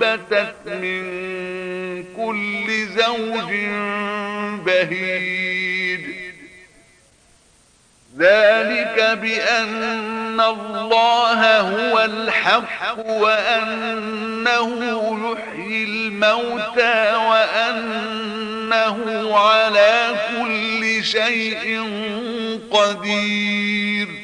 وأنبتت من كل زوج بهيد ذلك بأن الله هو الحق وأنه يحيي الموتى وأنه على كل شيء قدير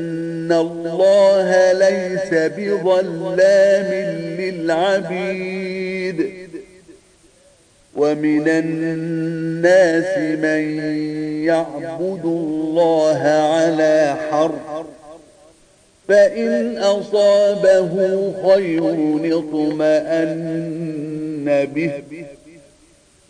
الله ليس بظلام للعبيد ومن الناس من يعبد الله على حرف فإن أصابه خير اطمأن به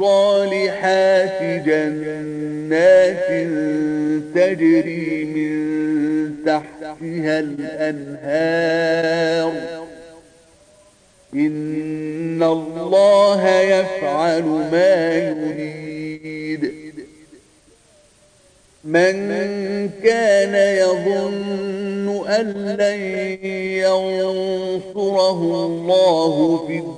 الصالحات جنات تجري من تحتها الأنهار. إن الله يفعل ما يريد. من كان يظن أن لن ينصره الله في الدنيا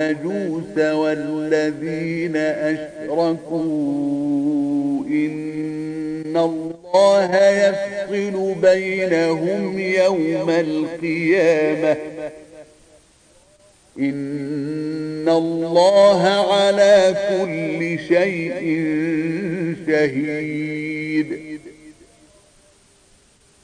والمجوس والذين أشركوا إن الله يفصل بينهم يوم القيامة. إن الله على كل شيء شهيد.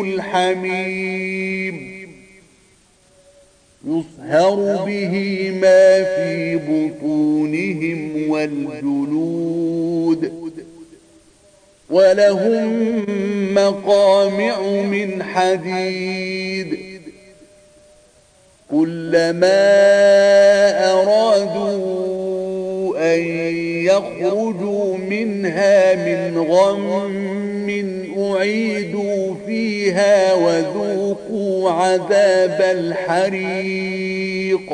الحميم. يصهر به ما في بطونهم والجلود. ولهم مقامع من حديد. كلما أرادوا أن يخرجوا منها من غم أعيدوا فيها وذوقوا عذاب الحريق.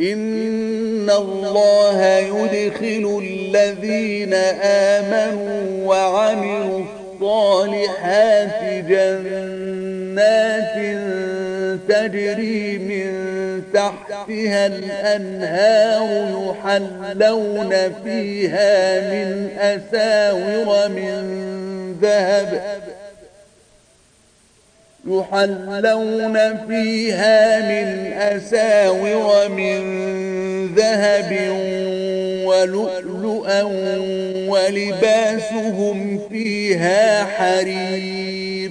إن الله يدخل الذين آمنوا وعملوا الصالحات جنات جنات تجري من تحتها الأنهار يحلون فيها من أساور من ذهب يحلون فيها من أساور من ذهب ولؤلؤا ولباسهم فيها حرير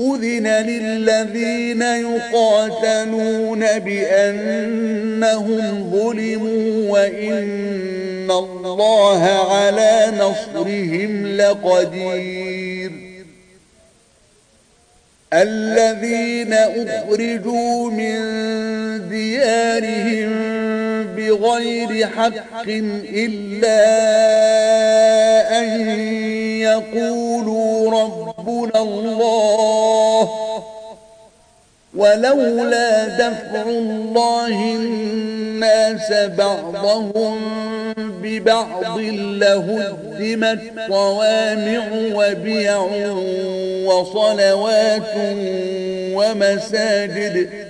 أذن للذين يقاتلون بأنهم ظلموا وإن الله على نصرهم لقدير الذين أخرجوا من ديارهم بغير حق إلا أن يقولوا ربنا الله ولولا دفع الله الناس بعضهم ببعض لهدمت طوامع وبيع وصلوات ومساجد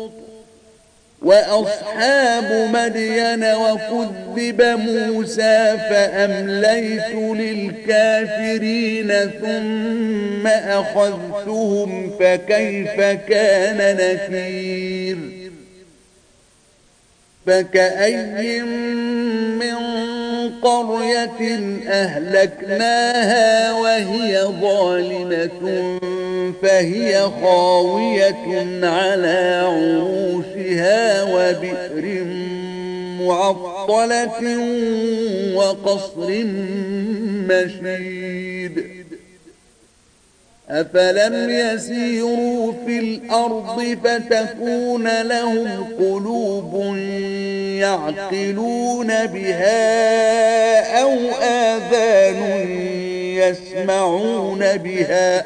وأصحاب مدين وكذب موسى فأمليت للكافرين ثم أخذتهم فكيف كان نكير؟ فكأي من قرية أهلكناها وهي ظالمة فهي خاوية على عروشها وبئر معطلة وقصر مشيد. أفلم يسيروا في الأرض فتكون لهم قلوب يعقلون بها أو آذان يسمعون بها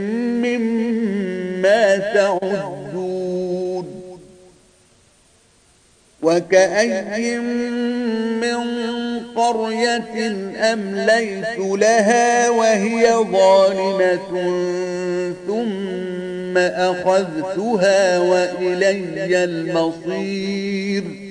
مما تعدون وكأي من قرية أمليت لها وهي ظالمة ثم أخذتها وإلي المصير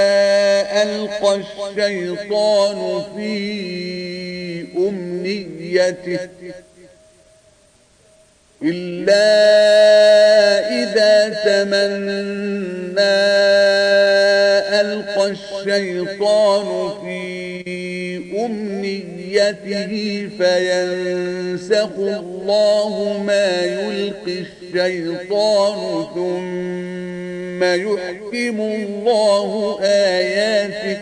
الشيطان في أمنيته إلا إذا تمنى ألقى الشيطان في أمنيته فينسخ الله ما يلقي الشيطان ثم يحكم الله آياته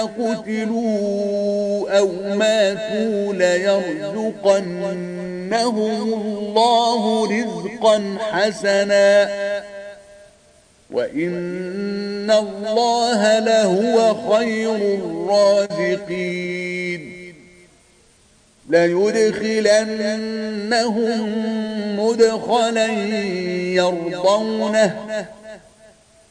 قتلوا أو ماتوا ليرزقنهم الله رزقا حسنا. وإن الله لهو خير الرازقين. ليدخلنهم مدخلا يرضونه.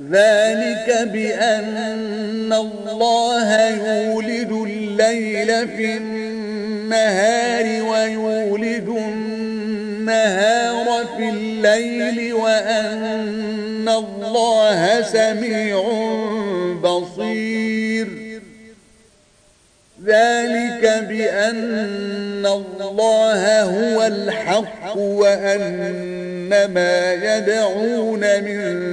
ذلك بأن الله يولد الليل في النهار ويولد النهار في الليل وأن الله سميع بصير. ذلك بأن الله هو الحق وأن ما يدعون من